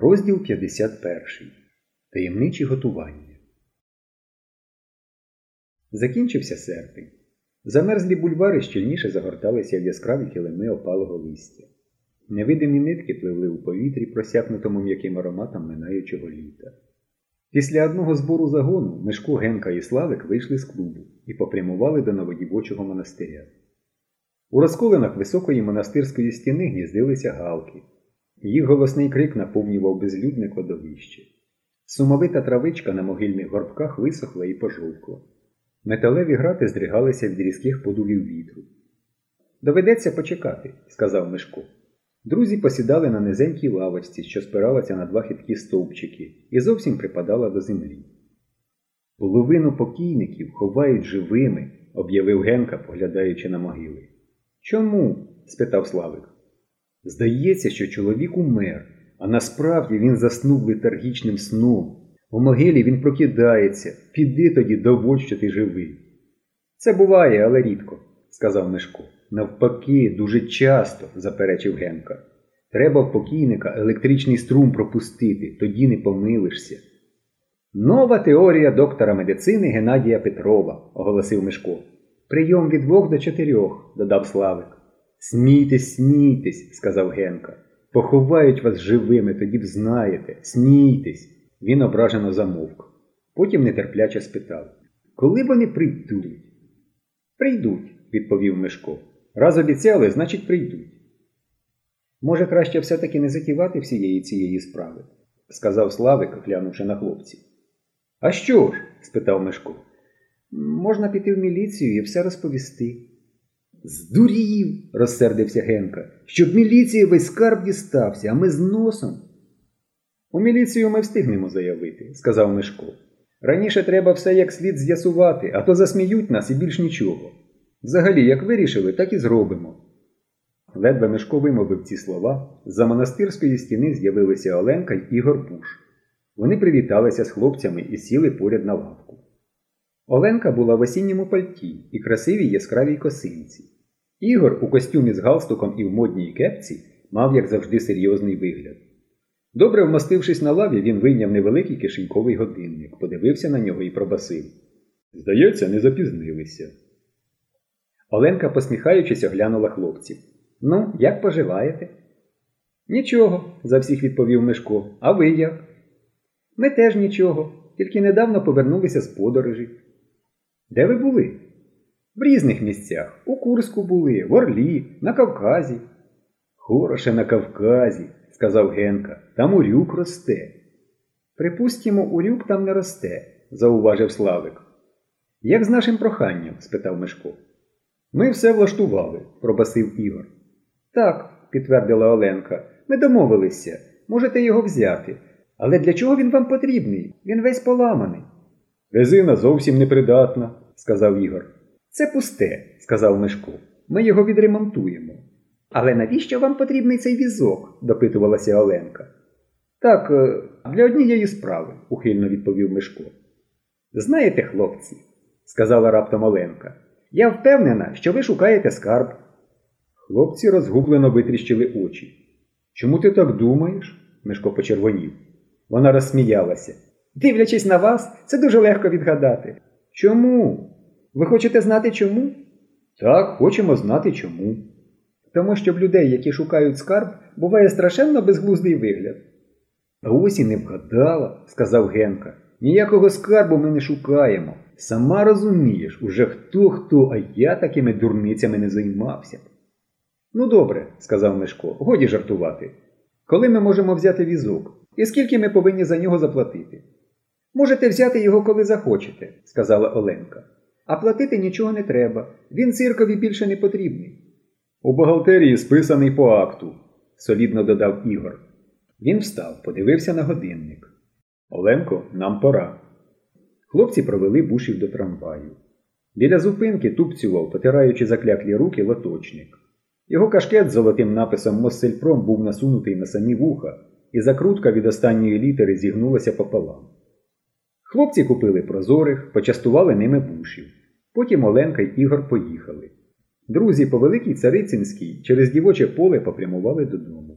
Розділ 51. Таємничі готування. Закінчився серпень. Замерзлі бульвари щільніше загорталися в яскраві килими опалого листя. Невидимі нитки пливли у повітрі, просякнутому м'яким ароматом минаючого літа. Після одного збору загону Мишко, Генка і Славик вийшли з клубу і попрямували до новодівочого монастиря. У розколинах високої монастирської стіни гніздилися галки. Їх голосний крик наповнював безлюдне кладовище. Сумовита травичка на могильних горбках висохла і пожовкла. Металеві грати здригалися від різких подувів вітру. Доведеться почекати, сказав Мишко. Друзі посідали на низенькій лавочці, що спиралася на два хиткі стовпчики, і зовсім припадала до землі. Половину покійників ховають живими, об'явив Генка, поглядаючи на могили. Чому? спитав Славик. Здається, що чоловік умер, а насправді він заснув летаргічним сном. У могилі він прокидається, піди тоді доводь, що ти живий. Це буває, але рідко, сказав Мишко. Навпаки, дуже часто, заперечив Генка. Треба в покійника електричний струм пропустити, тоді не помилишся. Нова теорія доктора медицини Геннадія Петрова, оголосив Мишко. Прийом від двох до чотирьох, додав Славик. Смійтесь, смійтесь, сказав Генка. Поховають вас живими, тоді б знаєте. Смійтесь. Він ображено замовк. Потім нетерпляче спитав Коли вони прийдуть? Прийдуть, відповів Мишко. Раз обіцяли, значить, прийдуть. Може, краще все-таки не затівати всієї цієї справи, сказав Славик, глянувши на хлопців. А що ж? спитав Мишко. Можна піти в міліцію і все розповісти. Здурів, розсердився Генка, щоб міліції весь скарб дістався, а ми з носом. У міліцію ми встигнемо заявити, сказав Мишко. Раніше треба все як слід з'ясувати, а то засміють нас і більш нічого. Взагалі, як вирішили, так і зробимо. Ледве Мишко вимовив ці слова, з-за монастирської стіни з'явилися Оленка й Ігор Буш. Вони привіталися з хлопцями і сіли поряд на лавку. Оленка була в осінньому пальті і красивій яскравій косинці. Ігор у костюмі з галстуком і в модній кепці мав, як завжди, серйозний вигляд. Добре вмостившись на лаві, він вийняв невеликий кишеньковий годинник, подивився на нього і пробасив. Здається, не запізнилися. Оленка, посміхаючись, оглянула хлопців. Ну, як поживаєте? Нічого, за всіх відповів Мишко. А ви як? Ми теж нічого, тільки недавно повернулися з подорожі. Де ви були? В різних місцях. У Курську були, в Орлі, на Кавказі. Хороше на Кавказі, сказав Генка, там урюк росте. Припустімо, урюк там не росте, зауважив Славик. Як з нашим проханням? спитав Мишко. Ми все влаштували, пробасив Ігор. Так, підтвердила Оленка, ми домовилися. Можете його взяти. Але для чого він вам потрібний? Він весь поламаний. Резина зовсім непридатна, сказав Ігор. Це пусте, сказав Мишко. Ми його відремонтуємо. Але навіщо вам потрібний цей візок? допитувалася Оленка. Так, е, для однієї справи, ухильно відповів Мишко. Знаєте, хлопці, сказала раптом Оленка, я впевнена, що ви шукаєте скарб. Хлопці розгублено витріщили очі. Чому ти так думаєш? Мишко почервонів. Вона розсміялася. Дивлячись на вас, це дуже легко відгадати. Чому? Ви хочете знати чому? Так, хочемо знати чому. Тому що в людей, які шукають скарб, буває страшенно безглуздий вигляд. А ось і не вгадала, сказав Генка. Ніякого скарбу ми не шукаємо. Сама розумієш, уже хто хто, а я такими дурницями не займався. Ну добре, сказав Мишко, годі жартувати. Коли ми можемо взяти візок? І скільки ми повинні за нього заплатити? Можете взяти його, коли захочете, сказала Оленка. А платити нічого не треба. Він циркові більше не потрібний. У бухгалтерії списаний по акту, солідно додав Ігор. Він встав, подивився на годинник. Оленко, нам пора. Хлопці провели бушів до трамваю. Біля зупинки тупцював, потираючи закляклі руки, лоточник. Його кашкет з золотим написом Моссельпром був насунутий на самі вуха, і закрутка від останньої літери зігнулася пополам. Хлопці купили прозорих, почастували ними бушів. Потім Оленка й Ігор поїхали. Друзі по Великій Царицинській через дівоче поле попрямували додому.